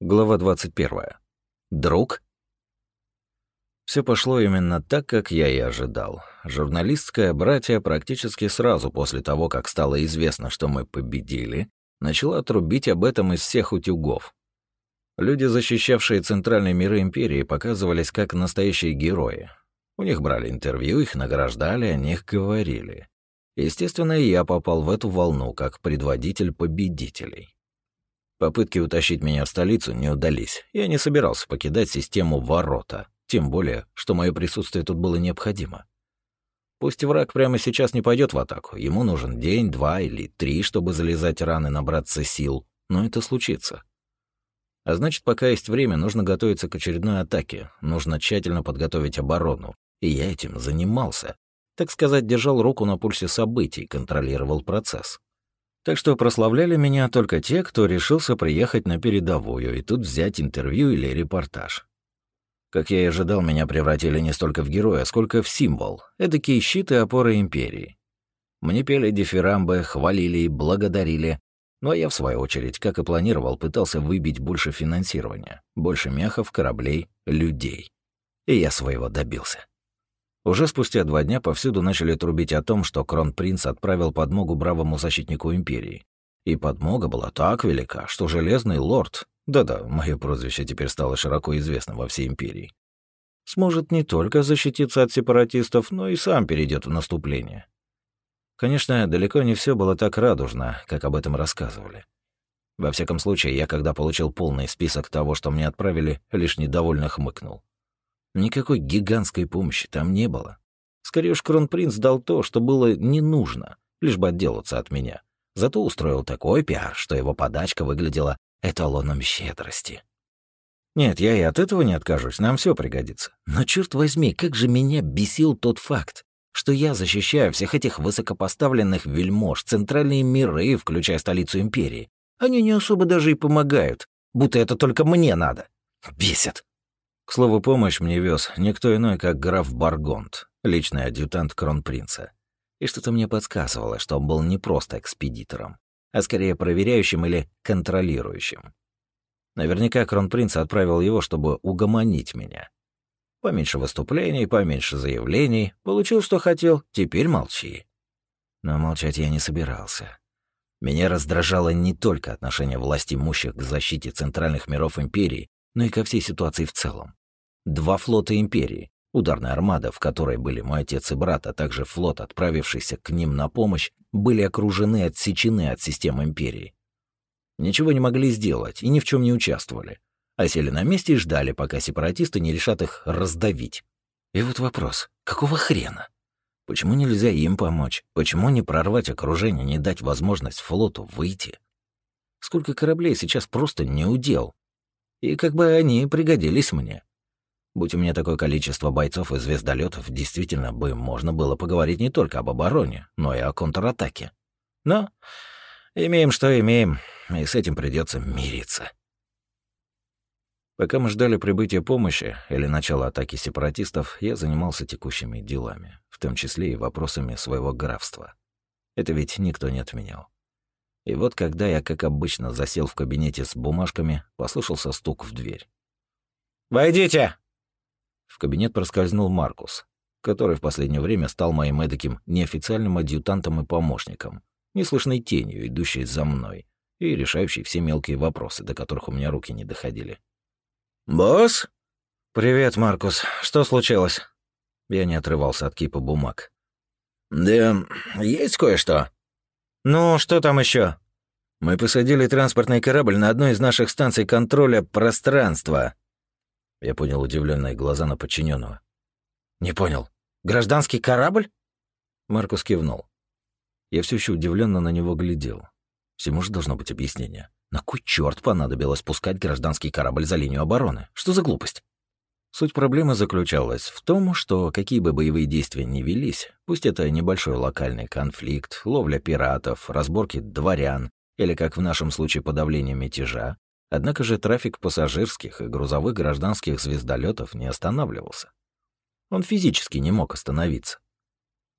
Глава 21. Друг? Все пошло именно так, как я и ожидал. Журналистское братья практически сразу после того, как стало известно, что мы победили, начала трубить об этом из всех утюгов. Люди, защищавшие центральные миры Империи, показывались как настоящие герои. У них брали интервью, их награждали, о них говорили. Естественно, я попал в эту волну как предводитель победителей. Попытки утащить меня в столицу не удались. Я не собирался покидать систему ворота, тем более, что мое присутствие тут было необходимо. Пусть враг прямо сейчас не пойдет в атаку, ему нужен день, два или три, чтобы залезать раны, набраться сил, но это случится. А значит, пока есть время, нужно готовиться к очередной атаке, нужно тщательно подготовить оборону, и я этим занимался. Так сказать, держал руку на пульсе событий, контролировал процесс. Так что прославляли меня только те, кто решился приехать на передовую и тут взять интервью или репортаж. Как я и ожидал, меня превратили не столько в героя, сколько в символ, эдакие щиты опоры империи. Мне пели дифирамбы, хвалили и благодарили, но я, в свою очередь, как и планировал, пытался выбить больше финансирования, больше мехов, кораблей, людей. И я своего добился. Уже спустя два дня повсюду начали трубить о том, что кронпринц отправил подмогу бравому защитнику империи. И подмога была так велика, что Железный Лорд, да-да, мое прозвище теперь стало широко известным во всей империи, сможет не только защититься от сепаратистов, но и сам перейдет в наступление. Конечно, далеко не все было так радужно, как об этом рассказывали. Во всяком случае, я, когда получил полный список того, что мне отправили, лишь недовольно хмыкнул. Никакой гигантской помощи там не было. Скорее уж кронпринц дал то, что было не нужно, лишь бы отделаться от меня. Зато устроил такой пиар, что его подачка выглядела эталоном щедрости. Нет, я и от этого не откажусь, нам все пригодится. Но черт возьми, как же меня бесил тот факт, что я защищаю всех этих высокопоставленных вельмож, центральные миры, включая столицу империи. Они не особо даже и помогают, будто это только мне надо. Бесит. К слову, помощь мне вез никто иной, как граф Баргонт, личный адъютант кронпринца. И что-то мне подсказывало, что он был не просто экспедитором, а скорее проверяющим или контролирующим. Наверняка кронпринц отправил его, чтобы угомонить меня. Поменьше выступлений, поменьше заявлений. Получил, что хотел, теперь молчи. Но молчать я не собирался. Меня раздражало не только отношение власти имущих к защите центральных миров Империи, но и ко всей ситуации в целом. Два флота Империи, ударная армада, в которой были мой отец и брат, а также флот, отправившийся к ним на помощь, были окружены и отсечены от системы Империи. Ничего не могли сделать и ни в чем не участвовали, а сели на месте и ждали, пока сепаратисты не решат их раздавить. И вот вопрос, какого хрена? Почему нельзя им помочь? Почему не прорвать окружение, не дать возможность флоту выйти? Сколько кораблей сейчас просто не удел. И как бы они пригодились мне. Будь у меня такое количество бойцов и звездолетов, действительно бы можно было поговорить не только об обороне, но и о контратаке. Но имеем, что имеем, и с этим придется мириться. Пока мы ждали прибытия помощи или начала атаки сепаратистов, я занимался текущими делами, в том числе и вопросами своего графства. Это ведь никто не отменял. И вот когда я, как обычно, засел в кабинете с бумажками, послышался стук в дверь. «Войдите!» Кабинет проскользнул Маркус, который в последнее время стал моим эдаким неофициальным адъютантом и помощником, неслышной тенью, идущей за мной и решающей все мелкие вопросы, до которых у меня руки не доходили. «Босс?» «Привет, Маркус. Что случилось?» Я не отрывался от кипа бумаг. «Да есть кое-что». «Ну, что там еще? «Мы посадили транспортный корабль на одной из наших станций контроля пространства», я понял удивленные глаза на подчиненного. «Не понял. Гражданский корабль?» Маркус кивнул. Я все еще удивленно на него глядел. Всему же должно быть объяснение. На кой черт понадобилось пускать гражданский корабль за линию обороны? Что за глупость? Суть проблемы заключалась в том, что какие бы боевые действия ни велись, пусть это небольшой локальный конфликт, ловля пиратов, разборки дворян или, как в нашем случае, подавление мятежа, Однако же трафик пассажирских и грузовых гражданских звездолетов не останавливался. Он физически не мог остановиться.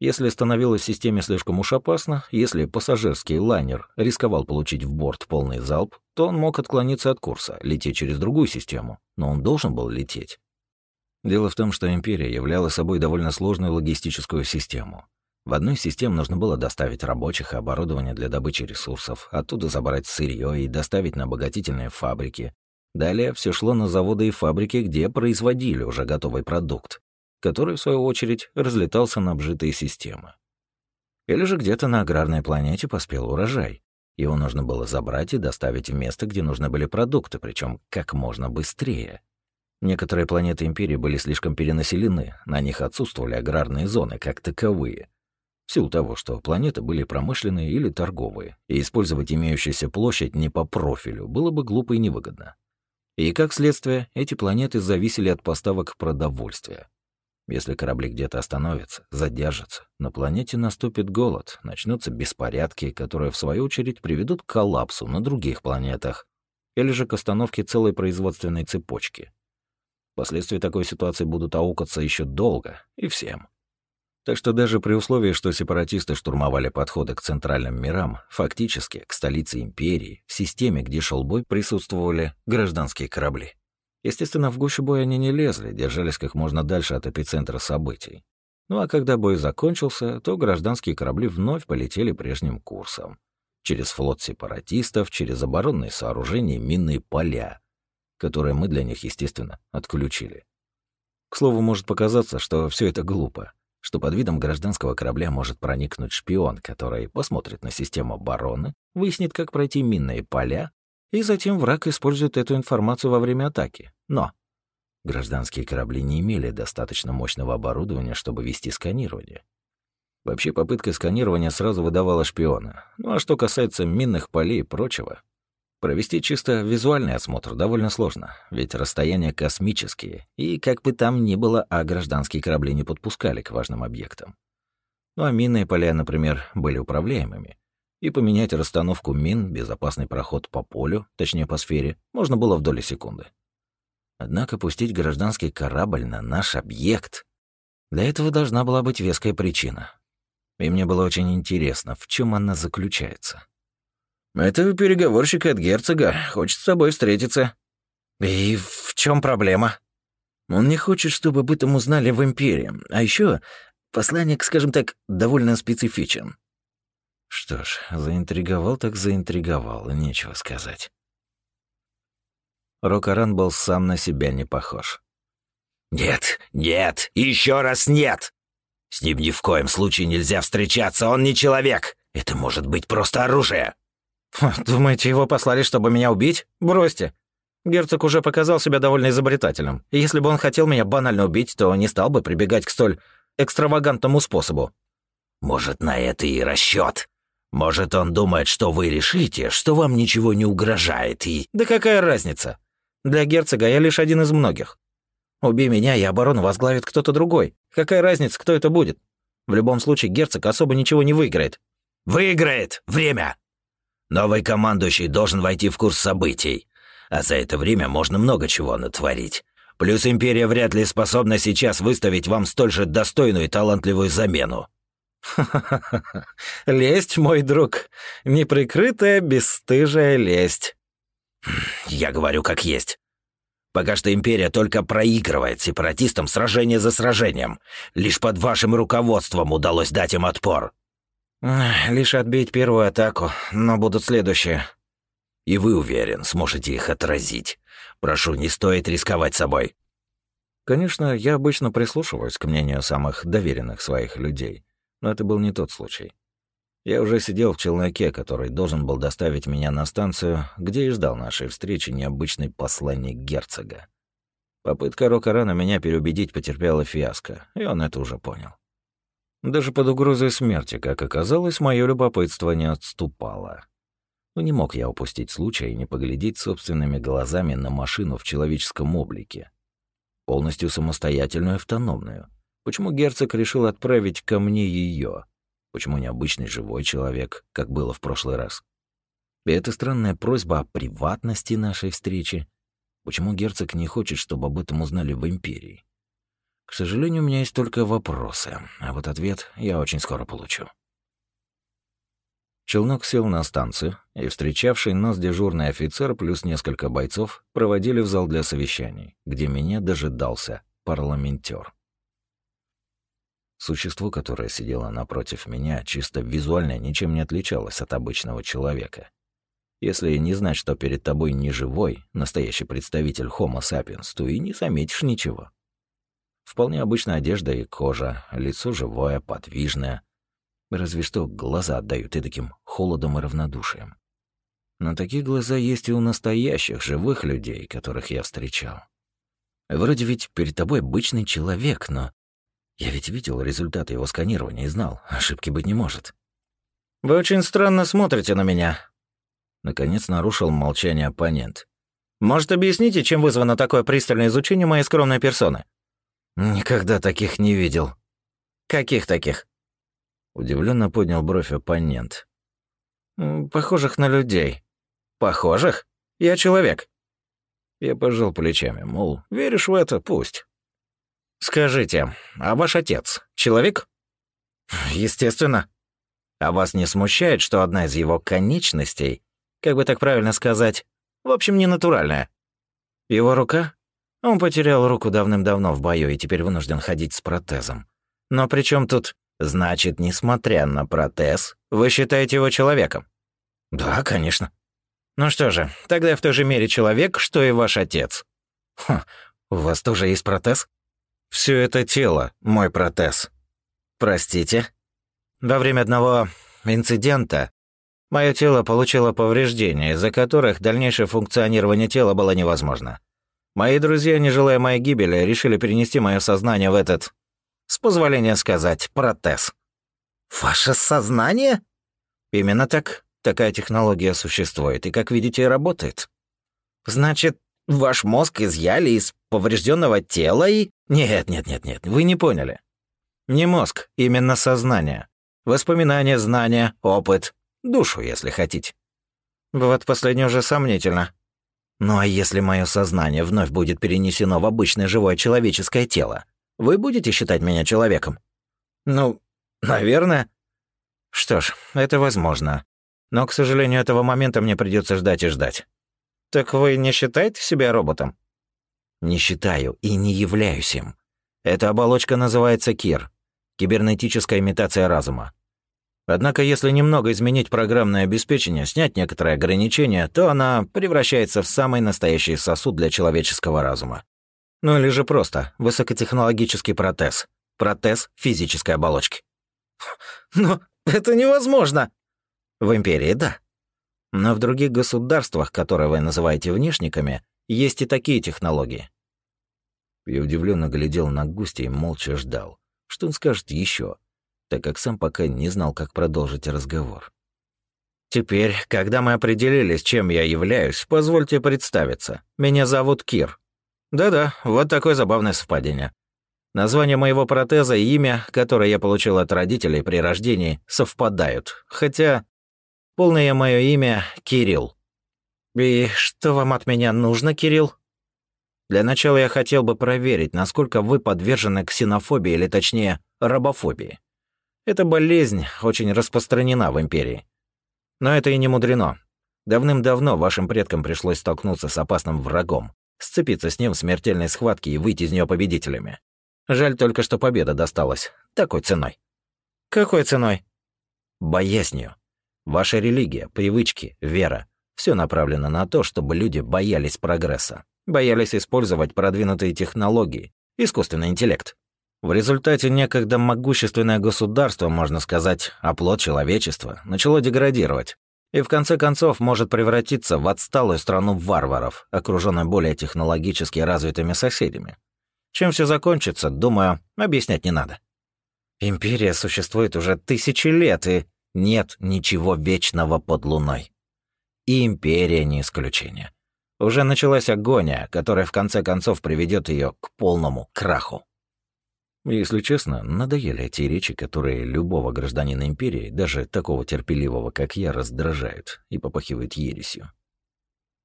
Если становилось системе слишком уж опасно, если пассажирский лайнер рисковал получить в борт полный залп, то он мог отклониться от курса, лететь через другую систему, но он должен был лететь. Дело в том, что Империя являла собой довольно сложную логистическую систему. В одной из систем нужно было доставить рабочих и оборудование для добычи ресурсов, оттуда забрать сырье и доставить на обогатительные фабрики. Далее все шло на заводы и фабрики, где производили уже готовый продукт, который, в свою очередь, разлетался на обжитые системы. Или же где-то на аграрной планете поспел урожай. Его нужно было забрать и доставить в место, где нужны были продукты, причем как можно быстрее. Некоторые планеты Империи были слишком перенаселены, на них отсутствовали аграрные зоны как таковые. В силу того, что планеты были промышленные или торговые, и использовать имеющуюся площадь не по профилю было бы глупо и невыгодно. И, как следствие, эти планеты зависели от поставок продовольствия. Если корабли где-то остановятся, задержатся, на планете наступит голод, начнутся беспорядки, которые, в свою очередь, приведут к коллапсу на других планетах или же к остановке целой производственной цепочки. Последствия такой ситуации будут аукаться еще долго и всем. Так что даже при условии, что сепаратисты штурмовали подходы к центральным мирам, фактически к столице империи, в системе, где шел бой, присутствовали гражданские корабли. Естественно, в гущу боя они не лезли, держались как можно дальше от эпицентра событий. Ну а когда бой закончился, то гражданские корабли вновь полетели прежним курсом. Через флот сепаратистов, через оборонные сооружения минные поля, которые мы для них, естественно, отключили. К слову, может показаться, что все это глупо, что под видом гражданского корабля может проникнуть шпион, который посмотрит на систему обороны, выяснит, как пройти минные поля, и затем враг использует эту информацию во время атаки. Но гражданские корабли не имели достаточно мощного оборудования, чтобы вести сканирование. Вообще попытка сканирования сразу выдавала шпиона. Ну а что касается минных полей и прочего, Провести чисто визуальный осмотр довольно сложно, ведь расстояния космические, и как бы там ни было, а гражданские корабли не подпускали к важным объектам. Ну а минные поля, например, были управляемыми, и поменять расстановку мин, безопасный проход по полю, точнее по сфере, можно было в доли секунды. Однако пустить гражданский корабль на наш объект... Для этого должна была быть веская причина. И мне было очень интересно, в чем она заключается. «Это переговорщик от герцога. Хочет с тобой встретиться». «И в чем проблема?» «Он не хочет, чтобы об этом узнали в Империи. А еще посланник, скажем так, довольно специфичен». Что ж, заинтриговал так заинтриговал, нечего сказать. Рокаран был сам на себя не похож. «Нет, нет, еще раз нет! С ним ни в коем случае нельзя встречаться, он не человек! Это может быть просто оружие!» «Думаете, его послали, чтобы меня убить? Бросьте. Герцог уже показал себя довольно изобретательным. И если бы он хотел меня банально убить, то не стал бы прибегать к столь экстравагантному способу». «Может, на это и расчет. Может, он думает, что вы решите, что вам ничего не угрожает и...» «Да какая разница? Для герцога я лишь один из многих. Убей меня, и оборону возглавит кто-то другой. Какая разница, кто это будет? В любом случае, герцог особо ничего не выиграет». «Выиграет! Время!» Новый командующий должен войти в курс событий. А за это время можно много чего натворить. Плюс Империя вряд ли способна сейчас выставить вам столь же достойную и талантливую замену. Ха-ха-ха. Лесть, мой друг. Неприкрытая, бесстыжая лесть. Я говорю как есть. Пока что Империя только проигрывает сепаратистам сражение за сражением. Лишь под вашим руководством удалось дать им отпор. Лишь отбить первую атаку, но будут следующие. И вы, уверен, сможете их отразить. Прошу, не стоит рисковать собой. Конечно, я обычно прислушиваюсь к мнению самых доверенных своих людей, но это был не тот случай. Я уже сидел в челноке, который должен был доставить меня на станцию, где и ждал нашей встречи необычный посланник герцога. Попытка Рокарана меня переубедить потерпела фиаско, и он это уже понял. Даже под угрозой смерти, как оказалось, мое любопытство не отступало. Но не мог я упустить случая и не поглядеть собственными глазами на машину в человеческом облике. Полностью самостоятельную и автономную. Почему герцог решил отправить ко мне ее? Почему не обычный живой человек, как было в прошлый раз? И эта странная просьба о приватности нашей встречи. Почему герцог не хочет, чтобы об этом узнали в Империи? К сожалению, у меня есть только вопросы, а вот ответ я очень скоро получу. Челнок сел на станцию, и встречавший нас дежурный офицер плюс несколько бойцов проводили в зал для совещаний, где меня дожидался парламентер. Существо, которое сидело напротив меня, чисто визуально ничем не отличалось от обычного человека. Если не знать, что перед тобой не живой, настоящий представитель Homo sapiens, то и не заметишь ничего. Вполне обычная одежда и кожа, лицо живое, подвижное. Разве что глаза отдают и таким холодом и равнодушием. Но такие глаза есть и у настоящих, живых людей, которых я встречал. Вроде ведь перед тобой обычный человек, но я ведь видел результаты его сканирования и знал, ошибки быть не может. «Вы очень странно смотрите на меня», — наконец нарушил молчание оппонент. «Может, объясните, чем вызвано такое пристальное изучение моей скромной персоны?» «Никогда таких не видел». «Каких таких?» Удивленно поднял бровь оппонент. «Похожих на людей». «Похожих? Я человек». Я пожал плечами, мол, веришь в это, пусть. «Скажите, а ваш отец человек?» «Естественно». «А вас не смущает, что одна из его конечностей, как бы так правильно сказать, в общем, не натуральная? Его рука? Он потерял руку давным-давно в бою и теперь вынужден ходить с протезом. Но при чем тут, значит, несмотря на протез, вы считаете его человеком?» «Да, конечно». «Ну что же, тогда я в той же мере человек, что и ваш отец». «Хм, у вас тоже есть протез?» Все это тело — мой протез. Простите? Во время одного инцидента мое тело получило повреждения, из-за которых дальнейшее функционирование тела было невозможно. Мои друзья, не желая моей гибели, решили перенести мое сознание в этот, с позволения сказать, протез. Ваше сознание? Именно так. Такая технология существует и, как видите, работает. Значит, ваш мозг изъяли из поврежденного тела и... Нет, нет, нет, нет, вы не поняли. Не мозг, именно сознание. Воспоминания, знания, опыт, душу, если хотите. Вот последнее уже сомнительно. Ну а если мое сознание вновь будет перенесено в обычное живое человеческое тело, вы будете считать меня человеком? Ну, наверное. Что ж, это возможно. Но, к сожалению, этого момента мне придется ждать и ждать. Так вы не считаете себя роботом? Не считаю и не являюсь им. Эта оболочка называется КИР — кибернетическая имитация разума. Однако, если немного изменить программное обеспечение, снять некоторые ограничения, то она превращается в самый настоящий сосуд для человеческого разума. Ну или же просто высокотехнологический протез. Протез физической оболочки. Но это невозможно. В империи — да. Но в других государствах, которые вы называете внешниками, есть и такие технологии. Я удивленно глядел на гостя и молча ждал, что он скажет еще, так как сам пока не знал, как продолжить разговор. «Теперь, когда мы определились, чем я являюсь, позвольте представиться. Меня зовут Кир. Да-да, вот такое забавное совпадение. Название моего протеза и имя, которое я получил от родителей при рождении, совпадают. Хотя полное мое имя — Кирилл. «И что вам от меня нужно, Кирилл?» «Для начала я хотел бы проверить, насколько вы подвержены ксенофобии, или точнее, рабофобии. Эта болезнь очень распространена в Империи. Но это и не мудрено. Давным-давно вашим предкам пришлось столкнуться с опасным врагом, сцепиться с ним в смертельной схватке и выйти из нее победителями. Жаль только, что победа досталась такой ценой. Какой ценой? Боязнью. Ваша религия, привычки, вера все направлено на то, чтобы люди боялись прогресса, боялись использовать продвинутые технологии, искусственный интеллект. В результате некогда могущественное государство, можно сказать, оплот человечества, начало деградировать и в конце концов может превратиться в отсталую страну варваров, окруженную более технологически развитыми соседями. Чем все закончится, думаю, объяснять не надо. Империя существует уже тысячи лет, и нет ничего вечного под луной. И империя не исключение. Уже началась агония, которая в конце концов приведет ее к полному краху. Если честно, надоели эти речи, которые любого гражданина империи, даже такого терпеливого, как я, раздражают и попахивают ересью.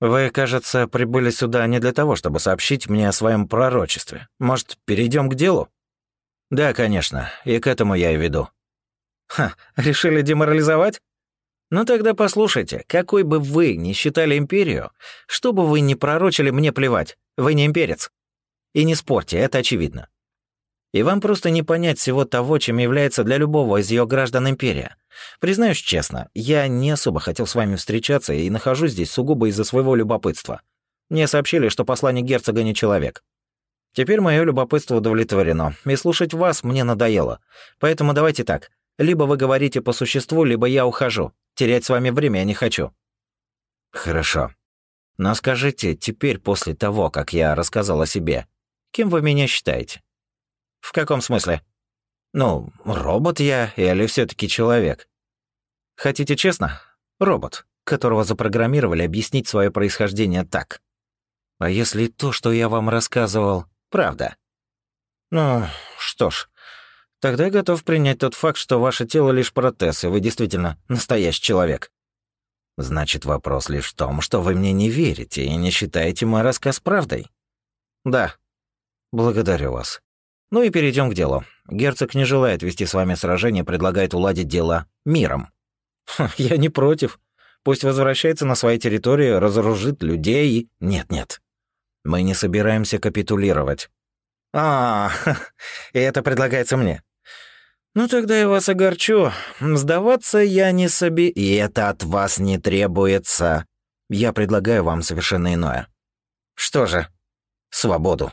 Вы, кажется, прибыли сюда не для того, чтобы сообщить мне о своем пророчестве. Может, перейдем к делу? Да, конечно, и к этому я и веду. Ха, решили деморализовать? Ну тогда послушайте, какой бы вы ни считали империю, что бы вы ни пророчили, мне плевать. Вы не имперец. И не спорьте, это очевидно. И вам просто не понять всего того, чем является для любого из ее граждан империя. Признаюсь честно, я не особо хотел с вами встречаться и нахожусь здесь сугубо из-за своего любопытства. Мне сообщили, что посланник герцога не человек. Теперь мое любопытство удовлетворено, и слушать вас мне надоело. Поэтому давайте так. Либо вы говорите по существу, либо я ухожу. Терять с вами время я не хочу». «Хорошо. Но скажите, теперь после того, как я рассказал о себе, кем вы меня считаете?» «В каком смысле?» «Ну, робот я или все таки человек?» «Хотите честно? Робот, которого запрограммировали объяснить свое происхождение так. А если то, что я вам рассказывал, правда?» «Ну, что ж, тогда я готов принять тот факт, что ваше тело лишь протез, и вы действительно настоящий человек». «Значит, вопрос лишь в том, что вы мне не верите и не считаете мой рассказ правдой?» «Да. Благодарю вас. Ну и перейдем к делу. Герцог не желает вести с вами сражение, предлагает уладить дело миром. я не против. Пусть возвращается на свои территории, разоружит людей и... Нет-нет. Мы не собираемся капитулировать. А, и это предлагается мне. Ну тогда я вас огорчу. Сдаваться я не соби... И это от вас не требуется. Я предлагаю вам совершенно иное. Что же? Свободу.